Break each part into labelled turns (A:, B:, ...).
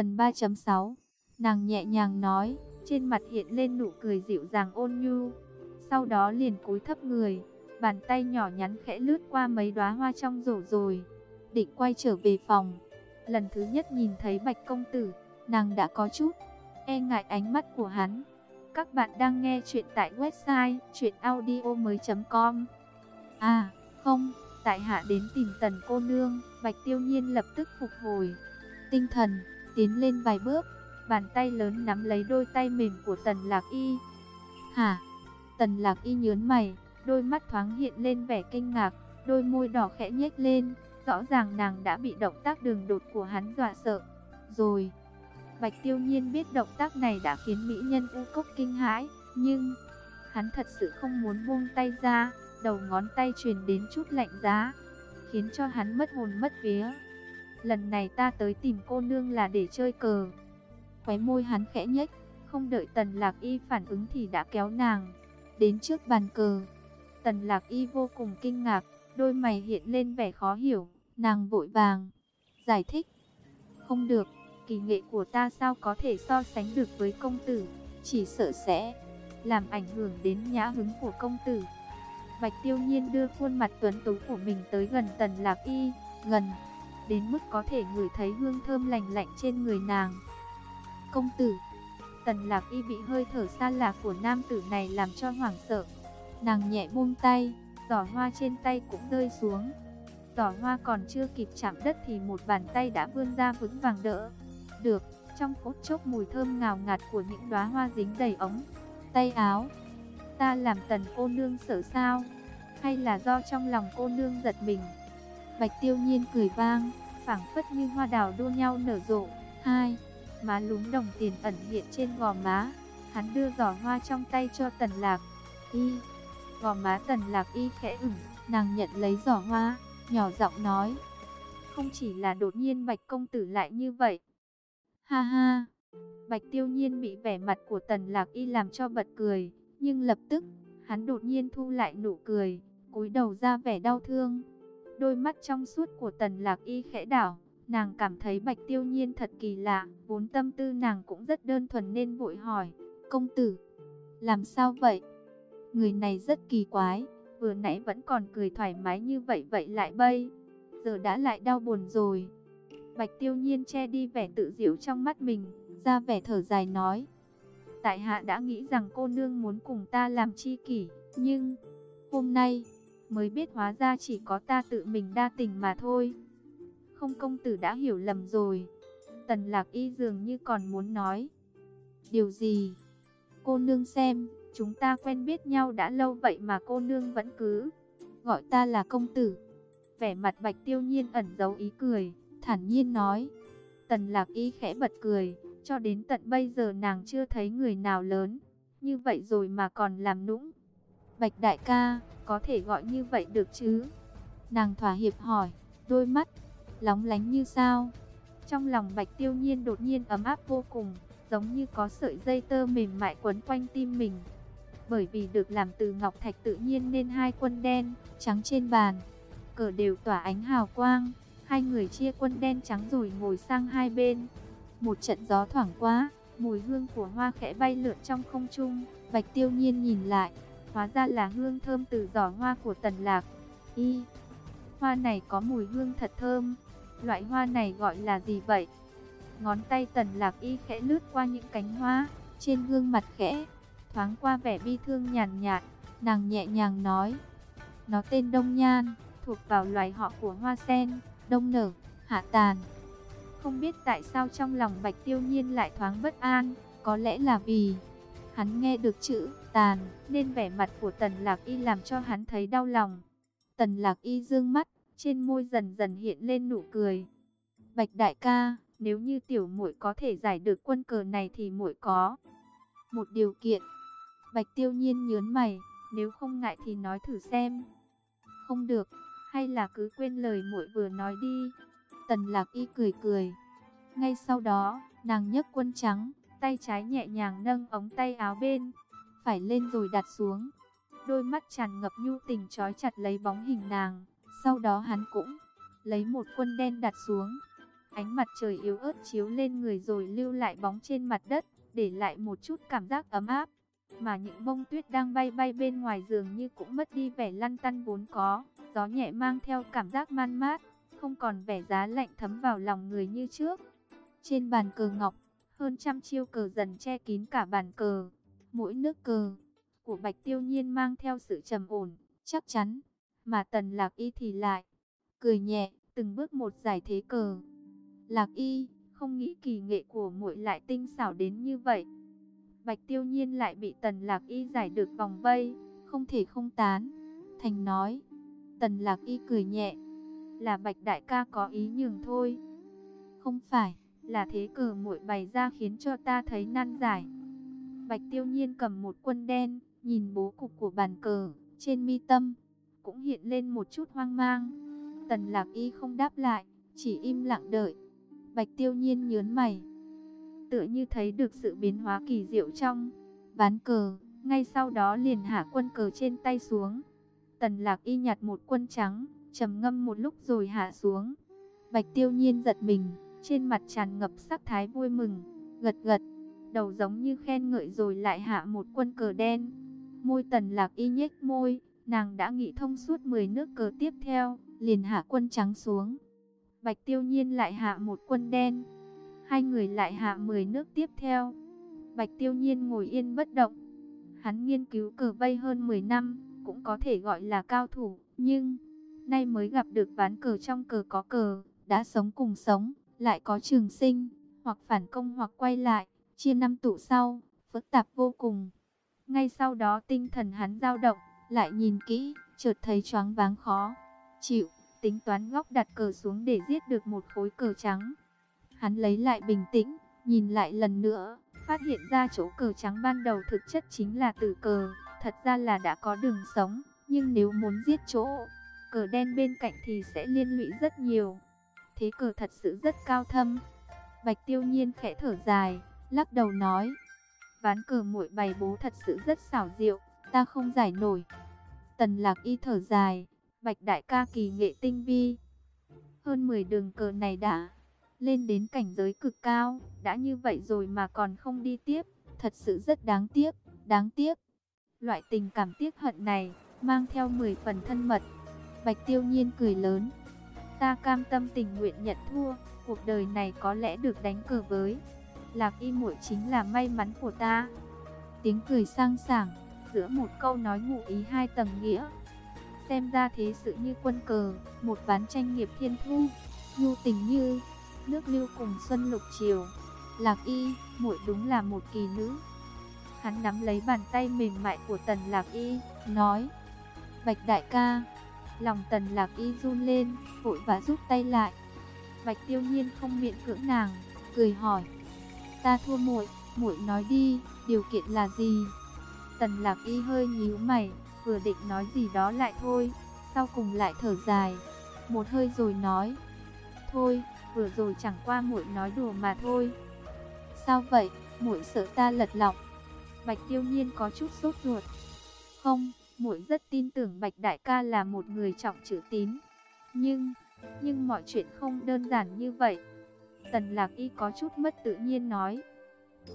A: Phần 3.6 Nàng nhẹ nhàng nói, trên mặt hiện lên nụ cười dịu dàng ôn nhu. Sau đó liền cúi thấp người, bàn tay nhỏ nhắn khẽ lướt qua mấy đóa hoa trong rổ rồi. Định quay trở về phòng. Lần thứ nhất nhìn thấy Bạch Công Tử, nàng đã có chút e ngại ánh mắt của hắn. Các bạn đang nghe chuyện tại website chuyenaudio.com À, không, tại hạ đến tìm tần cô nương, Bạch Tiêu Nhiên lập tức phục hồi. Tinh thần, tiến lên vài bước, bàn tay lớn nắm lấy đôi tay mềm của tần lạc y. Hả? Tần lạc y nhớn mày, đôi mắt thoáng hiện lên vẻ kinh ngạc, đôi môi đỏ khẽ nhếch lên, rõ ràng nàng đã bị động tác đường đột của hắn dọa sợ. Rồi, Bạch Tiêu Nhiên biết động tác này đã khiến mỹ nhân u cốc kinh hãi, nhưng hắn thật sự không muốn buông tay ra, đầu ngón tay truyền đến chút lạnh giá, khiến cho hắn mất hồn mất vía. Lần này ta tới tìm cô nương là để chơi cờ. Khóe môi hắn khẽ nhếch, không đợi Tần Lạc Y phản ứng thì đã kéo nàng đến trước bàn cờ. Tần Lạc Y vô cùng kinh ngạc, đôi mày hiện lên vẻ khó hiểu, nàng vội vàng giải thích. Không được, kỳ nghệ của ta sao có thể so sánh được với công tử, chỉ sợ sẽ làm ảnh hưởng đến nhã hứng của công tử. Bạch Tiêu Nhiên đưa khuôn mặt tuấn tú của mình tới gần Tần Lạc Y, gần đến mức có thể ngửi thấy hương thơm lành lạnh trên người nàng. Công tử, Tần Lạc Y bị hơi thở xa lạ của nam tử này làm cho hoảng sợ. Nàng nhẹ buông tay, giỏ hoa trên tay cũng rơi xuống. Giỏ hoa còn chưa kịp chạm đất thì một bàn tay đã vươn ra vững vàng đỡ. Được, trong phút chốc mùi thơm ngào ngạt của những đóa hoa dính đầy ống, tay áo. Ta làm tần cô nương sợ sao? Hay là do trong lòng cô nương giật mình? Bạch tiêu nhiên cười vang, phảng phất như hoa đào đua nhau nở rộ. Hai, má lúm đồng tiền ẩn hiện trên gò má. Hắn đưa giỏ hoa trong tay cho tần lạc. Y, gò má tần lạc y khẽ ửng, nàng nhận lấy giỏ hoa, nhỏ giọng nói. Không chỉ là đột nhiên bạch công tử lại như vậy. Ha ha, bạch tiêu nhiên bị vẻ mặt của tần lạc y làm cho bật cười, nhưng lập tức, hắn đột nhiên thu lại nụ cười, cúi đầu ra vẻ đau thương. Đôi mắt trong suốt của tần lạc y khẽ đảo, nàng cảm thấy bạch tiêu nhiên thật kỳ lạ, vốn tâm tư nàng cũng rất đơn thuần nên vội hỏi, công tử, làm sao vậy? Người này rất kỳ quái, vừa nãy vẫn còn cười thoải mái như vậy vậy lại bây, giờ đã lại đau buồn rồi. Bạch tiêu nhiên che đi vẻ tự diễu trong mắt mình, ra vẻ thở dài nói, tại hạ đã nghĩ rằng cô nương muốn cùng ta làm chi kỷ, nhưng hôm nay mới biết hóa ra chỉ có ta tự mình đa tình mà thôi. Không công tử đã hiểu lầm rồi. Tần lạc y dường như còn muốn nói. Điều gì? Cô nương xem, chúng ta quen biết nhau đã lâu vậy mà cô nương vẫn cứ gọi ta là công tử. Vẻ mặt bạch tiêu nhiên ẩn giấu ý cười, thản nhiên nói. Tần lạc y khẽ bật cười, cho đến tận bây giờ nàng chưa thấy người nào lớn. Như vậy rồi mà còn làm nũng. Bạch đại ca, có thể gọi như vậy được chứ? Nàng thỏa hiệp hỏi, đôi mắt, lóng lánh như sao. Trong lòng bạch tiêu nhiên đột nhiên ấm áp vô cùng, giống như có sợi dây tơ mềm mại quấn quanh tim mình. Bởi vì được làm từ ngọc thạch tự nhiên nên hai quân đen, trắng trên bàn, cờ đều tỏa ánh hào quang. Hai người chia quân đen trắng rồi ngồi sang hai bên. Một trận gió thoảng qua, mùi hương của hoa khẽ bay lượn trong không trung. Bạch tiêu nhiên nhìn lại, hóa ra là hương thơm từ giỏ hoa của tần lạc. Y, hoa này có mùi hương thật thơm. Loại hoa này gọi là gì vậy? Ngón tay tần lạc y khẽ lướt qua những cánh hoa, trên gương mặt khẽ, thoáng qua vẻ bi thương nhàn nhạt, nàng nhẹ nhàng nói. Nó tên Đông Nhan, thuộc vào loài họ của hoa sen, đông nở, hạ tàn. Không biết tại sao trong lòng bạch tiêu nhiên lại thoáng bất an, có lẽ là vì hắn nghe được chữ tàn, nên vẻ mặt của tần lạc y làm cho hắn thấy đau lòng. Tần lạc y dương mắt, trên môi dần dần hiện lên nụ cười. Bạch đại ca, nếu như tiểu muội có thể giải được quân cờ này thì muội có một điều kiện. Bạch tiêu nhiên nhướng mày, nếu không ngại thì nói thử xem. Không được, hay là cứ quên lời muội vừa nói đi. Tần lạc y cười cười. Ngay sau đó, nàng nhấc quân trắng, tay trái nhẹ nhàng nâng ống tay áo bên, phải lên rồi đặt xuống. Đôi mắt tràn ngập nhu tình trói chặt lấy bóng hình nàng. Sau đó hắn cũng lấy một quân đen đặt xuống. Ánh mặt trời yếu ớt chiếu lên người rồi lưu lại bóng trên mặt đất, để lại một chút cảm giác ấm áp. Mà những bông tuyết đang bay bay bên ngoài giường như cũng mất đi vẻ lăn tăn vốn có, gió nhẹ mang theo cảm giác man mát, không còn vẻ giá lạnh thấm vào lòng người như trước. Trên bàn cờ ngọc, hơn trăm chiêu cờ dần che kín cả bàn cờ. Mỗi nước cờ của Bạch Tiêu Nhiên mang theo sự trầm ổn, chắc chắn, mà Tần Lạc Y thì lại cười nhẹ, từng bước một giải thế cờ. Lạc Y không nghĩ kỳ nghệ của muội lại tinh xảo đến như vậy. Bạch Tiêu Nhiên lại bị Tần Lạc Y giải được vòng vây, không thể không tán. Thành nói, Tần Lạc Y cười nhẹ, là Bạch Đại ca có ý nhường thôi. Không phải, là thế cờ muội bày ra khiến cho ta thấy nan giải. Bạch Tiêu Nhiên cầm một quân đen, nhìn bố cục của bàn cờ, trên mi tâm, cũng hiện lên một chút hoang mang. Tần Lạc Y không đáp lại, chỉ im lặng đợi. Bạch Tiêu Nhiên nhớn mày, tựa như thấy được sự biến hóa kỳ diệu trong ván cờ, ngay sau đó liền hạ quân cờ trên tay xuống. Tần Lạc Y nhặt một quân trắng, trầm ngâm một lúc rồi hạ xuống. Bạch Tiêu Nhiên giật mình, trên mặt tràn ngập sắc thái vui mừng, gật gật, đầu giống như khen ngợi rồi lại hạ một quân cờ đen. Môi Tần Lạc Y nhếch môi, nàng đã nghĩ thông suốt 10 nước cờ tiếp theo, liền hạ quân trắng xuống. Bạch Tiêu Nhiên lại hạ một quân đen, hai người lại hạ 10 nước tiếp theo. Bạch Tiêu Nhiên ngồi yên bất động. Hắn nghiên cứu cờ vây hơn 10 năm, cũng có thể gọi là cao thủ, nhưng nay mới gặp được ván cờ trong cờ có cờ, đã sống cùng sống, lại có trường sinh, hoặc phản công hoặc quay lại, chia năm tụ sau, phức tạp vô cùng. Ngay sau đó tinh thần hắn dao động, lại nhìn kỹ, chợt thấy choáng váng khó. Chịu, tính toán góc đặt cờ xuống để giết được một khối cờ trắng. Hắn lấy lại bình tĩnh, nhìn lại lần nữa, phát hiện ra chỗ cờ trắng ban đầu thực chất chính là tử cờ, thật ra là đã có đường sống, nhưng nếu muốn giết chỗ cờ đen bên cạnh thì sẽ liên lụy rất nhiều. Thế cờ thật sự rất cao thâm. Bạch Tiêu Nhiên khẽ thở dài, lắc đầu nói: "Ván cờ muội bày bố thật sự rất xảo diệu, ta không giải nổi." Tần Lạc Y thở dài, Bạch đại ca kỳ nghệ tinh vi. Hơn 10 đường cờ này đã lên đến cảnh giới cực cao, đã như vậy rồi mà còn không đi tiếp, thật sự rất đáng tiếc, đáng tiếc. Loại tình cảm tiếc hận này, mang theo 10 phần thân mật. Bạch Tiêu Nhiên cười lớn, ta cam tâm tình nguyện nhận thua, cuộc đời này có lẽ được đánh cờ với. Lạc y muội chính là may mắn của ta. Tiếng cười sang sảng, giữa một câu nói ngụ ý hai tầng nghĩa. Xem ra thế sự như quân cờ, một ván tranh nghiệp thiên thu, nhu tình như nước lưu cùng xuân lục chiều. Lạc y, muội đúng là một kỳ nữ. Hắn nắm lấy bàn tay mềm mại của tần lạc y, nói. Bạch đại ca, lòng tần lạc y run lên, vội vã rút tay lại. Bạch tiêu nhiên không miệng cưỡng nàng, cười hỏi. Ta thua muội, muội nói đi, điều kiện là gì? Tần lạc y hơi nhíu mày, vừa định nói gì đó lại thôi, sau cùng lại thở dài, một hơi rồi nói. Thôi, vừa rồi chẳng qua muội nói đùa mà thôi. Sao vậy, muội sợ ta lật lọng? Bạch Tiêu Nhiên có chút sốt ruột. Không, muội rất tin tưởng Bạch Đại ca là một người trọng chữ tín. Nhưng, nhưng mọi chuyện không đơn giản như vậy. Tần Lạc Y có chút mất tự nhiên nói.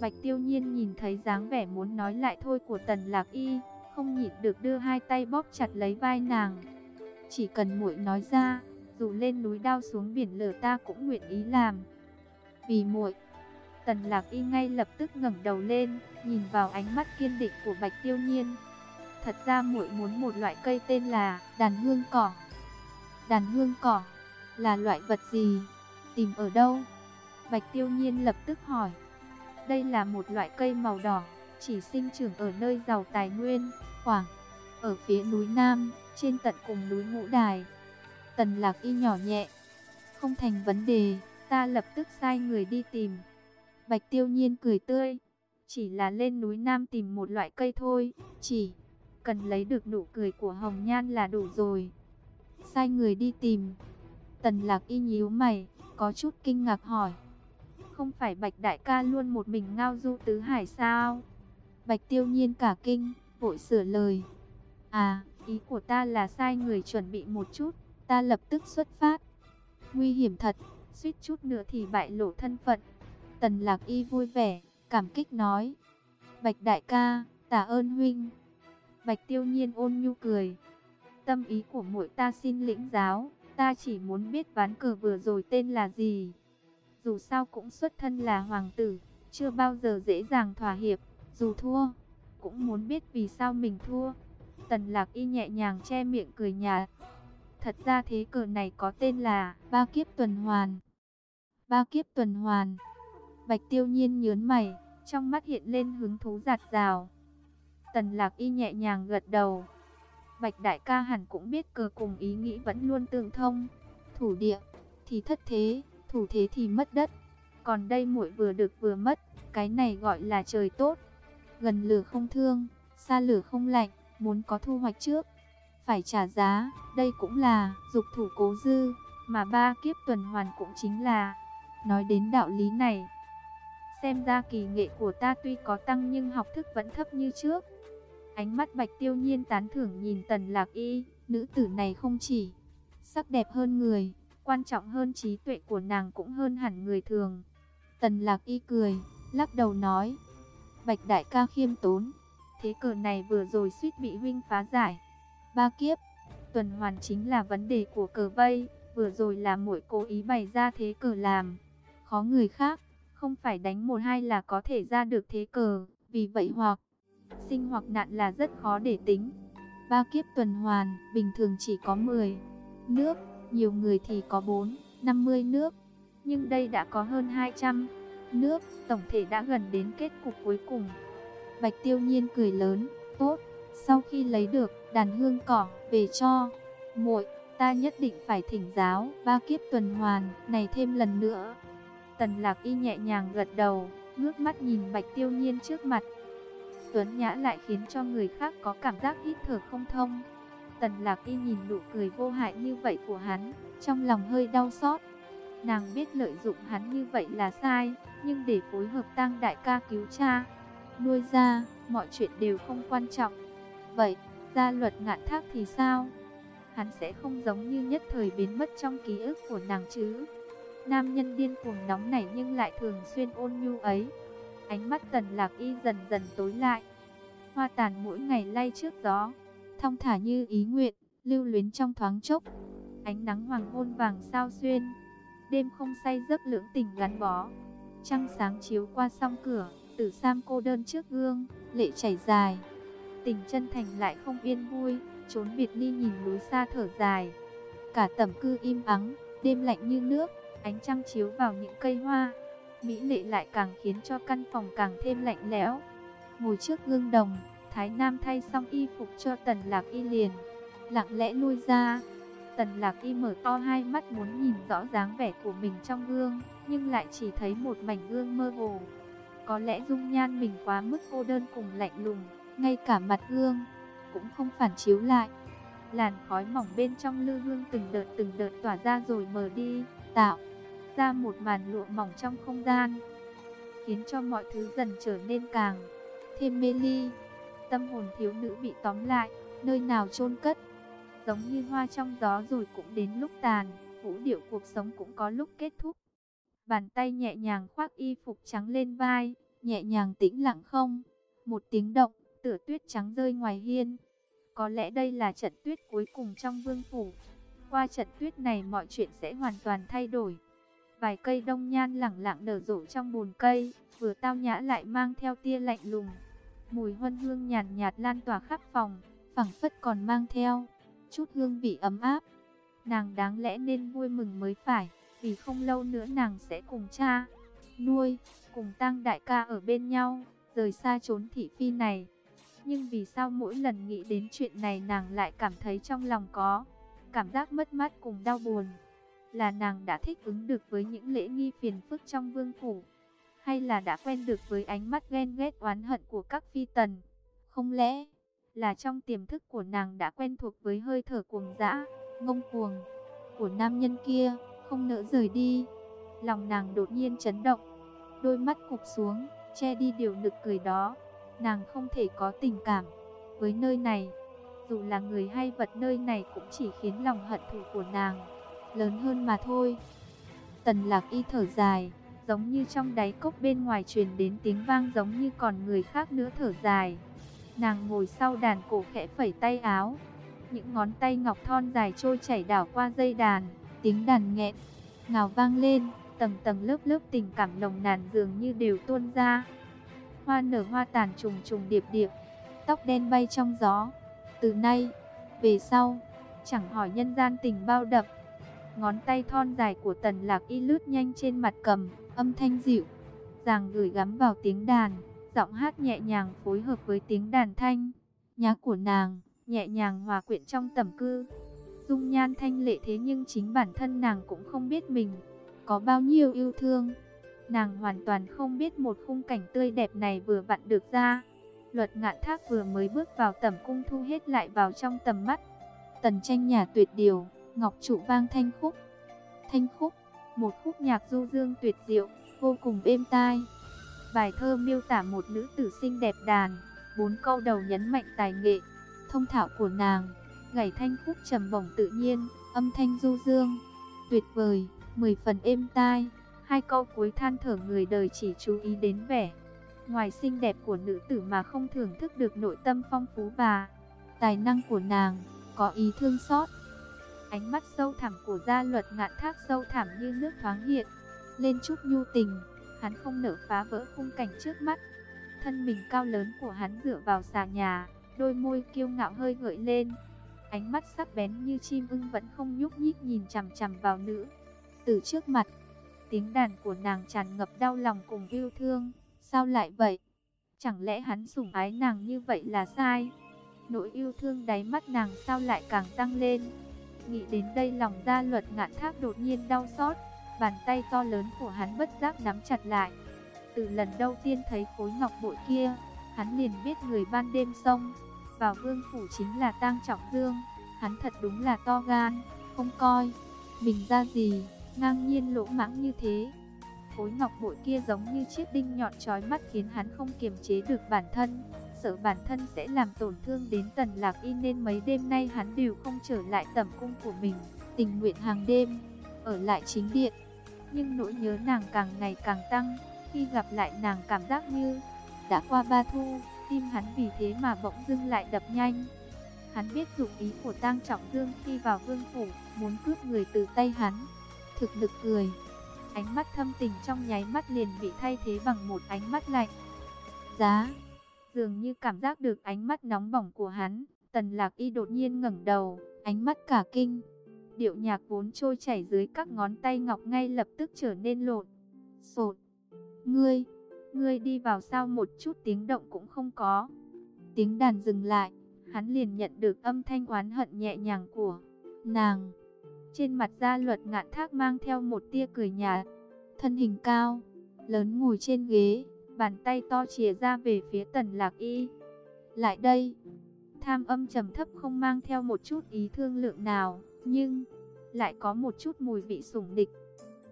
A: Bạch Tiêu Nhiên nhìn thấy dáng vẻ muốn nói lại thôi của Tần Lạc Y, không nhịn được đưa hai tay bóp chặt lấy vai nàng. Chỉ cần muội nói ra, dù lên núi đao xuống biển lửa ta cũng nguyện ý làm. Vì muội. Tần Lạc Y ngay lập tức ngẩng đầu lên, nhìn vào ánh mắt kiên định của Bạch Tiêu Nhiên. Thật ra muội muốn một loại cây tên là đàn hương cỏ. Đàn hương cỏ là loại vật gì? Tìm ở đâu? Bạch Tiêu Nhiên lập tức hỏi. Đây là một loại cây màu đỏ, chỉ sinh trưởng ở nơi giàu tài nguyên, khoảng ở phía núi Nam, trên tận cùng núi Ngũ Đài. Tần lạc y nhỏ nhẹ. Không thành vấn đề, ta lập tức sai người đi tìm. Bạch tiêu nhiên cười tươi. Chỉ là lên núi Nam tìm một loại cây thôi, chỉ cần lấy được nụ cười của Hồng Nhan là đủ rồi. Sai người đi tìm. Tần lạc y nhíu mày, có chút kinh ngạc hỏi. Không phải Bạch Đại ca luôn một mình ngao du tứ hải sao? Bạch tiêu nhiên cả kinh, vội sửa lời. À, ý của ta là sai người chuẩn bị một chút ta lập tức xuất phát. Nguy hiểm thật, suýt chút nữa thì bại lộ thân phận. Tần Lạc Y vui vẻ, cảm kích nói. Bạch đại ca, tạ ơn huynh. Bạch tiêu nhiên ôn nhu cười. Tâm ý của muội ta xin lĩnh giáo, ta chỉ muốn biết ván cờ vừa rồi tên là gì. Dù sao cũng xuất thân là hoàng tử, chưa bao giờ dễ dàng thỏa hiệp, dù thua, cũng muốn biết vì sao mình thua. Tần lạc y nhẹ nhàng che miệng cười nhạt. Thật ra thế cờ này có tên là ba kiếp tuần hoàn. Ba kiếp tuần hoàn. Bạch tiêu nhiên nhớn mày, trong mắt hiện lên hứng thú giạt rào. Tần lạc y nhẹ nhàng gật đầu. Bạch đại ca hẳn cũng biết cờ cùng ý nghĩ vẫn luôn tương thông. Thủ địa thì thất thế, thủ thế thì mất đất. Còn đây muội vừa được vừa mất, cái này gọi là trời tốt. Gần lửa không thương, xa lửa không lạnh, muốn có thu hoạch trước. Phải trả giá, đây cũng là dục thủ cố dư, mà ba kiếp tuần hoàn cũng chính là. Nói đến đạo lý này, xem ra kỳ nghệ của ta tuy có tăng nhưng học thức vẫn thấp như trước. Ánh mắt bạch tiêu nhiên tán thưởng nhìn tần lạc y, nữ tử này không chỉ sắc đẹp hơn người, quan trọng hơn trí tuệ của nàng cũng hơn hẳn người thường. Tần lạc y cười, lắc đầu nói, bạch đại ca khiêm tốn, thế cờ này vừa rồi suýt bị huynh phá giải. Ba kiếp, tuần hoàn chính là vấn đề của cờ vây, vừa rồi là muội cố ý bày ra thế cờ làm. Khó người khác, không phải đánh một hai là có thể ra được thế cờ, vì vậy hoặc sinh hoặc nạn là rất khó để tính. Ba kiếp tuần hoàn, bình thường chỉ có 10 nước, nhiều người thì có 4, 50 nước, nhưng đây đã có hơn 200 nước, tổng thể đã gần đến kết cục cuối cùng. Bạch Tiêu Nhiên cười lớn, tốt, sau khi lấy được đàn hương cỏ về cho muội, ta nhất định phải thỉnh giáo ba kiếp tuần hoàn này thêm lần nữa. Tần Lạc Y nhẹ nhàng gật đầu, ngước mắt nhìn Bạch Tiêu Nhiên trước mặt, Tuấn Nhã lại khiến cho người khác có cảm giác hít thở không thông. Tần Lạc Y nhìn nụ cười vô hại như vậy của hắn, trong lòng hơi đau xót. Nàng biết lợi dụng hắn như vậy là sai, nhưng để phối hợp tăng đại ca cứu cha, nuôi ra, mọi chuyện đều không quan trọng. Vậy, gia luật ngạn thác thì sao? Hắn sẽ không giống như nhất thời biến mất trong ký ức của nàng chứ. Nam nhân điên cuồng nóng nảy nhưng lại thường xuyên ôn nhu ấy, Ánh mắt tần lạc y dần dần tối lại. Hoa tàn mỗi ngày lay trước gió. Thong thả như ý nguyện, lưu luyến trong thoáng chốc. Ánh nắng hoàng hôn vàng sao xuyên. Đêm không say giấc lưỡng tình gắn bó. Trăng sáng chiếu qua song cửa, tử sam cô đơn trước gương, lệ chảy dài. Tình chân thành lại không yên vui, trốn biệt ly nhìn núi xa thở dài. Cả tẩm cư im ắng, đêm lạnh như nước, ánh trăng chiếu vào những cây hoa, mỹ lệ lại càng khiến cho căn phòng càng thêm lạnh lẽo. Ngồi trước gương đồng, Thái Nam thay xong y phục cho Tần Lạc Y liền, lặng lẽ lui ra. Tần Lạc Y mở to hai mắt muốn nhìn rõ dáng vẻ của mình trong gương, nhưng lại chỉ thấy một mảnh gương mơ hồ. Có lẽ dung nhan mình quá mức cô đơn cùng lạnh lùng, ngay cả mặt gương cũng không phản chiếu lại. Làn khói mỏng bên trong lư hương từng đợt từng đợt tỏa ra rồi mờ đi, tạo ra một màn lụa mỏng trong không gian, khiến cho mọi thứ dần trở nên càng thêm mê ly. Tâm hồn thiếu nữ bị tóm lại, nơi nào chôn cất, giống như hoa trong gió rồi cũng đến lúc tàn, vũ điệu cuộc sống cũng có lúc kết thúc. Bàn tay nhẹ nhàng khoác y phục trắng lên vai, nhẹ nhàng tĩnh lặng không, một tiếng động, tựa tuyết trắng rơi ngoài hiên. Có lẽ đây là trận tuyết cuối cùng trong vương phủ. Qua trận tuyết này mọi chuyện sẽ hoàn toàn thay đổi. Vài cây đông nhan lẳng lặng nở rộ trong bùn cây, vừa tao nhã lại mang theo tia lạnh lùng. Mùi huân hương nhàn nhạt, nhạt lan tỏa khắp phòng, phẳng phất còn mang theo chút hương vị ấm áp. Nàng đáng lẽ nên vui mừng mới phải, vì không lâu nữa nàng sẽ cùng cha, nuôi, cùng tăng đại ca ở bên nhau, rời xa trốn thị phi này. Nhưng vì sao mỗi lần nghĩ đến chuyện này nàng lại cảm thấy trong lòng có cảm giác mất mát cùng đau buồn là nàng đã thích ứng được với những lễ nghi phiền phức trong vương phủ, hay là đã quen được với ánh mắt ghen ghét oán hận của các phi tần. Không lẽ là trong tiềm thức của nàng đã quen thuộc với hơi thở cuồng dã, ngông cuồng của nam nhân kia, không nỡ rời đi. Lòng nàng đột nhiên chấn động, đôi mắt cụp xuống, che đi điều nực cười đó. Nàng không thể có tình cảm với nơi này, dù là người hay vật nơi này cũng chỉ khiến lòng hận thù của nàng lớn hơn mà thôi. Tần lạc y thở dài, giống như trong đáy cốc bên ngoài truyền đến tiếng vang giống như còn người khác nữa thở dài. Nàng ngồi sau đàn cổ khẽ phẩy tay áo, những ngón tay ngọc thon dài trôi chảy đảo qua dây đàn, tiếng đàn nghẹn, ngào vang lên, tầng tầng lớp lớp tình cảm nồng nàn dường như đều tuôn ra. Hoa nở hoa tàn trùng trùng điệp điệp, tóc đen bay trong gió. Từ nay, về sau, chẳng hỏi nhân gian tình bao đậm. Ngón tay thon dài của tần lạc y lướt nhanh trên mặt cầm, âm thanh dịu, dàng gửi gắm vào tiếng đàn, giọng hát nhẹ nhàng phối hợp với tiếng đàn thanh, nhá của nàng, nhẹ nhàng hòa quyện trong tầm cư. Dung nhan thanh lệ thế nhưng chính bản thân nàng cũng không biết mình có bao nhiêu yêu thương. Nàng hoàn toàn không biết một khung cảnh tươi đẹp này vừa vặn được ra. Luật ngạn thác vừa mới bước vào tầm cung thu hết lại vào trong tầm mắt. Tần tranh nhà tuyệt điều, ngọc trụ vang thanh khúc. Thanh khúc, một khúc nhạc du dương tuyệt diệu, vô cùng êm tai. Bài thơ miêu tả một nữ tử xinh đẹp đàn, bốn câu đầu nhấn mạnh tài nghệ, thông thạo của nàng, gảy thanh khúc trầm bổng tự nhiên, âm thanh du dương, tuyệt vời, mười phần êm tai. Hai câu cuối than thở người đời chỉ chú ý đến vẻ ngoài xinh đẹp của nữ tử mà không thưởng thức được nội tâm phong phú và tài năng của nàng, có ý thương xót. Ánh mắt sâu thẳm của gia luật ngạn thác sâu thẳm như nước thoáng hiện, lên chút nhu tình, hắn không nở phá vỡ khung cảnh trước mắt. Thân mình cao lớn của hắn dựa vào xà nhà, đôi môi kiêu ngạo hơi gợi lên. Ánh mắt sắc bén như chim ưng vẫn không nhúc nhích nhìn chằm chằm vào nữ. Từ trước mặt, tiếng đàn của nàng tràn ngập đau lòng cùng yêu thương. Sao lại vậy? Chẳng lẽ hắn sủng ái nàng như vậy là sai? Nỗi yêu thương đáy mắt nàng sao lại càng tăng lên? Nghĩ đến đây lòng gia luật ngạn thác đột nhiên đau xót. Bàn tay to lớn của hắn bất giác nắm chặt lại. Từ lần đầu tiên thấy khối ngọc bội kia, hắn liền biết người ban đêm sông. Vào vương phủ chính là tang trọng dương. Hắn thật đúng là to gan, không coi. Mình ra gì, ngang nhiên lỗ mãng như thế. Khối ngọc bội kia giống như chiếc đinh nhọn chói mắt khiến hắn không kiềm chế được bản thân. Sợ bản thân sẽ làm tổn thương đến tần lạc y nên mấy đêm nay hắn đều không trở lại tầm cung của mình. Tình nguyện hàng đêm, ở lại chính điện. Nhưng nỗi nhớ nàng càng ngày càng tăng. Khi gặp lại nàng cảm giác như đã qua ba thu, tim hắn vì thế mà bỗng dưng lại đập nhanh. Hắn biết dụng ý của Tang Trọng Dương khi vào vương phủ, muốn cướp người từ tay hắn. Thực lực cười, ánh mắt thâm tình trong nháy mắt liền bị thay thế bằng một ánh mắt lạnh. Giá, dường như cảm giác được ánh mắt nóng bỏng của hắn, tần lạc y đột nhiên ngẩng đầu, ánh mắt cả kinh. Điệu nhạc vốn trôi chảy dưới các ngón tay ngọc ngay lập tức trở nên lộn. Sột, ngươi, ngươi đi vào sao một chút tiếng động cũng không có. Tiếng đàn dừng lại, hắn liền nhận được âm thanh oán hận nhẹ nhàng của nàng. Trên mặt gia luật ngạn thác mang theo một tia cười nhạt. Thân hình cao, lớn ngồi trên ghế, bàn tay to chìa ra về phía tần lạc y. Lại đây, tham âm trầm thấp không mang theo một chút ý thương lượng nào, nhưng lại có một chút mùi vị sủng địch.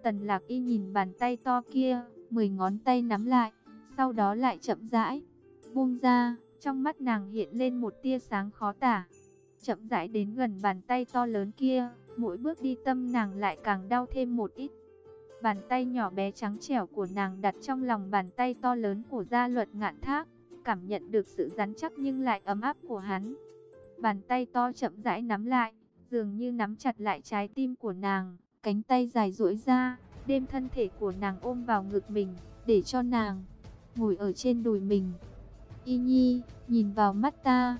A: Tần lạc y nhìn bàn tay to kia, mười ngón tay nắm lại, sau đó lại chậm rãi, buông ra, trong mắt nàng hiện lên một tia sáng khó tả. Chậm rãi đến gần bàn tay to lớn kia, Mỗi bước đi tâm nàng lại càng đau thêm một ít. Bàn tay nhỏ bé trắng trẻo của nàng đặt trong lòng bàn tay to lớn của gia luật ngạn thác. Cảm nhận được sự rắn chắc nhưng lại ấm áp của hắn. Bàn tay to chậm rãi nắm lại, dường như nắm chặt lại trái tim của nàng. Cánh tay dài duỗi ra, đem thân thể của nàng ôm vào ngực mình, để cho nàng ngồi ở trên đùi mình. Y Nhi, nhìn vào mắt ta,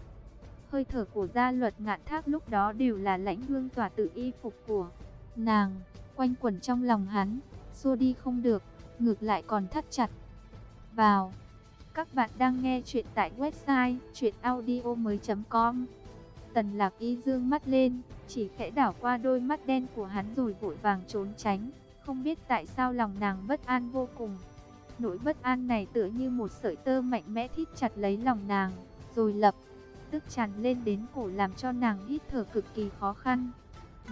A: Hơi thở của gia luật ngạn thác lúc đó đều là lãnh hương tỏa tự y phục của nàng, quanh quẩn trong lòng hắn, xua đi không được, ngược lại còn thắt chặt. Vào, các bạn đang nghe chuyện tại website chuyenaudio.com Tần lạc y dương mắt lên, chỉ khẽ đảo qua đôi mắt đen của hắn rồi vội vàng trốn tránh, không biết tại sao lòng nàng bất an vô cùng. Nỗi bất an này tựa như một sợi tơ mạnh mẽ thít chặt lấy lòng nàng, rồi lập tức tràn lên đến cổ làm cho nàng hít thở cực kỳ khó khăn.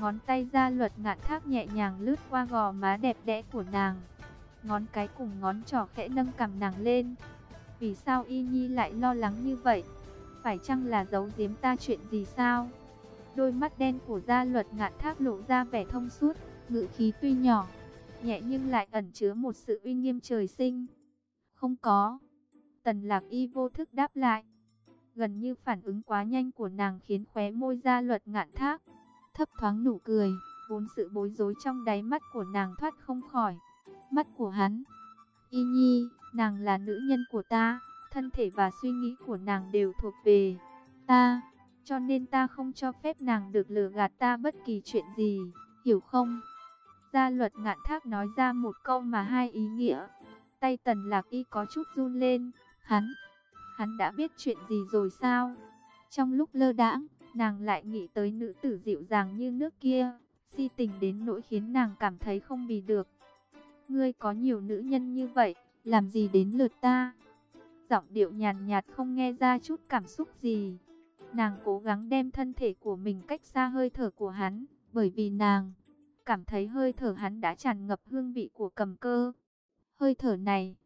A: Ngón tay ra luật ngạn thác nhẹ nhàng lướt qua gò má đẹp đẽ của nàng. Ngón cái cùng ngón trỏ khẽ nâng cầm nàng lên. Vì sao Y Nhi lại lo lắng như vậy? Phải chăng là giấu giếm ta chuyện gì sao? Đôi mắt đen của gia luật ngạn thác lộ ra vẻ thông suốt, ngữ khí tuy nhỏ, nhẹ nhưng lại ẩn chứa một sự uy nghiêm trời sinh. Không có. Tần lạc y vô thức đáp lại. Gần như phản ứng quá nhanh của nàng khiến khóe môi ra luật ngạn thác. Thấp thoáng nụ cười, vốn sự bối rối trong đáy mắt của nàng thoát không khỏi. Mắt của hắn. Y nhi, nàng là nữ nhân của ta, thân thể và suy nghĩ của nàng đều thuộc về ta. Cho nên ta không cho phép nàng được lừa gạt ta bất kỳ chuyện gì, hiểu không? Gia luật ngạn thác nói ra một câu mà hai ý nghĩa. Tay tần lạc y có chút run lên, hắn, hắn đã biết chuyện gì rồi sao? Trong lúc lơ đãng, nàng lại nghĩ tới nữ tử dịu dàng như nước kia, si tình đến nỗi khiến nàng cảm thấy không bì được. Ngươi có nhiều nữ nhân như vậy, làm gì đến lượt ta? Giọng điệu nhàn nhạt không nghe ra chút cảm xúc gì. Nàng cố gắng đem thân thể của mình cách xa hơi thở của hắn, bởi vì nàng cảm thấy hơi thở hắn đã tràn ngập hương vị của cầm cơ. Hơi thở này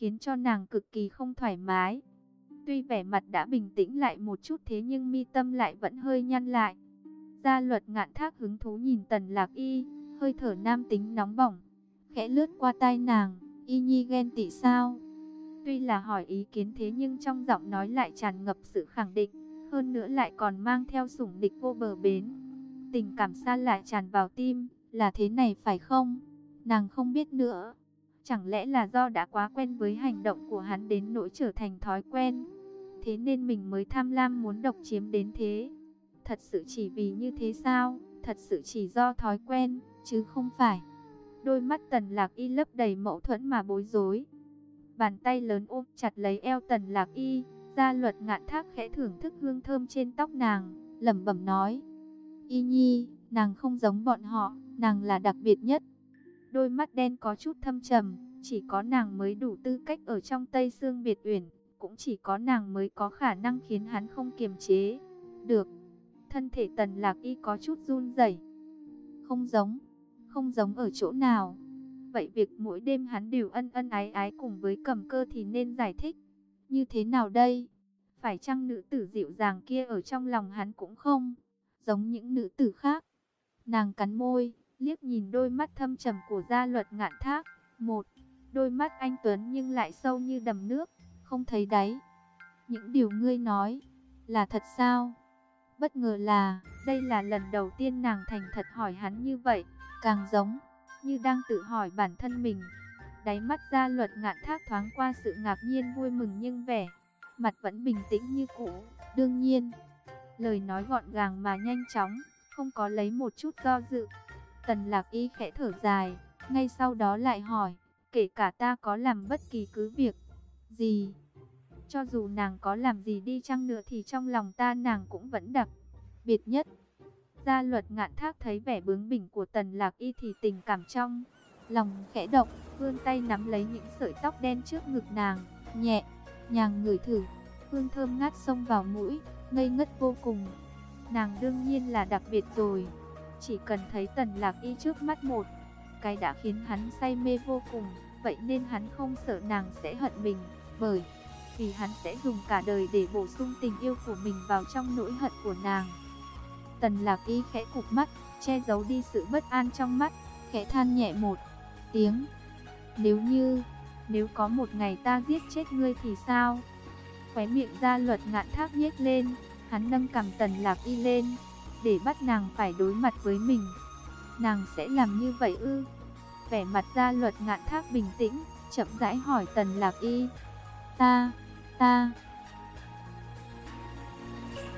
A: khiến cho nàng cực kỳ không thoải mái. Tuy vẻ mặt đã bình tĩnh lại một chút thế nhưng mi tâm lại vẫn hơi nhăn lại. Gia luật ngạn thác hứng thú nhìn tần lạc y, hơi thở nam tính nóng bỏng, khẽ lướt qua tai nàng, y nhi ghen tị sao. Tuy là hỏi ý kiến thế nhưng trong giọng nói lại tràn ngập sự khẳng định, hơn nữa lại còn mang theo sủng địch vô bờ bến. Tình cảm xa lại tràn vào tim, là thế này phải không? Nàng không biết nữa. Chẳng lẽ là do đã quá quen với hành động của hắn đến nỗi trở thành thói quen. Thế nên mình mới tham lam muốn độc chiếm đến thế. Thật sự chỉ vì như thế sao? Thật sự chỉ do thói quen, chứ không phải. Đôi mắt tần lạc y lấp đầy mẫu thuẫn mà bối rối. Bàn tay lớn ôm chặt lấy eo tần lạc y. Gia luật ngạn thác khẽ thưởng thức hương thơm trên tóc nàng, lẩm bẩm nói. Y nhi, nàng không giống bọn họ, nàng là đặc biệt nhất. Đôi mắt đen có chút thâm trầm, chỉ có nàng mới đủ tư cách ở trong Tây Sương Biệt Uyển, cũng chỉ có nàng mới có khả năng khiến hắn không kiềm chế. Được, thân thể tần lạc y có chút run rẩy Không giống, không giống ở chỗ nào. Vậy việc mỗi đêm hắn đều ân ân ái ái cùng với cầm cơ thì nên giải thích. Như thế nào đây? Phải chăng nữ tử dịu dàng kia ở trong lòng hắn cũng không? Giống những nữ tử khác. Nàng cắn môi, liếc nhìn đôi mắt thâm trầm của gia luật ngạn thác. Một, đôi mắt anh Tuấn nhưng lại sâu như đầm nước, không thấy đáy. Những điều ngươi nói, là thật sao? Bất ngờ là, đây là lần đầu tiên nàng thành thật hỏi hắn như vậy, càng giống, như đang tự hỏi bản thân mình. Đáy mắt gia luật ngạn thác thoáng qua sự ngạc nhiên vui mừng nhưng vẻ, mặt vẫn bình tĩnh như cũ. Đương nhiên, lời nói gọn gàng mà nhanh chóng, không có lấy một chút do dự. Tần lạc y khẽ thở dài, ngay sau đó lại hỏi, kể cả ta có làm bất kỳ cứ việc gì. Cho dù nàng có làm gì đi chăng nữa thì trong lòng ta nàng cũng vẫn đặc biệt nhất. Gia luật ngạn thác thấy vẻ bướng bỉnh của tần lạc y thì tình cảm trong. Lòng khẽ động, vươn tay nắm lấy những sợi tóc đen trước ngực nàng, nhẹ, nhàng ngửi thử. Hương thơm ngát xông vào mũi, ngây ngất vô cùng. Nàng đương nhiên là đặc biệt rồi. Chỉ cần thấy tần lạc y trước mắt một, cái đã khiến hắn say mê vô cùng. Vậy nên hắn không sợ nàng sẽ hận mình, bởi vì hắn sẽ dùng cả đời để bổ sung tình yêu của mình vào trong nỗi hận của nàng. Tần lạc y khẽ cục mắt, che giấu đi sự bất an trong mắt, khẽ than nhẹ một tiếng. Nếu như, nếu có một ngày ta giết chết ngươi thì sao? Khóe miệng ra luật ngạn thác nhếch lên, hắn nâng cầm tần lạc y lên, để bắt nàng phải đối mặt với mình. Nàng sẽ làm như vậy ư? Vẻ mặt ra luật ngạn thác bình tĩnh, chậm rãi hỏi tần lạc y. Ta, ta,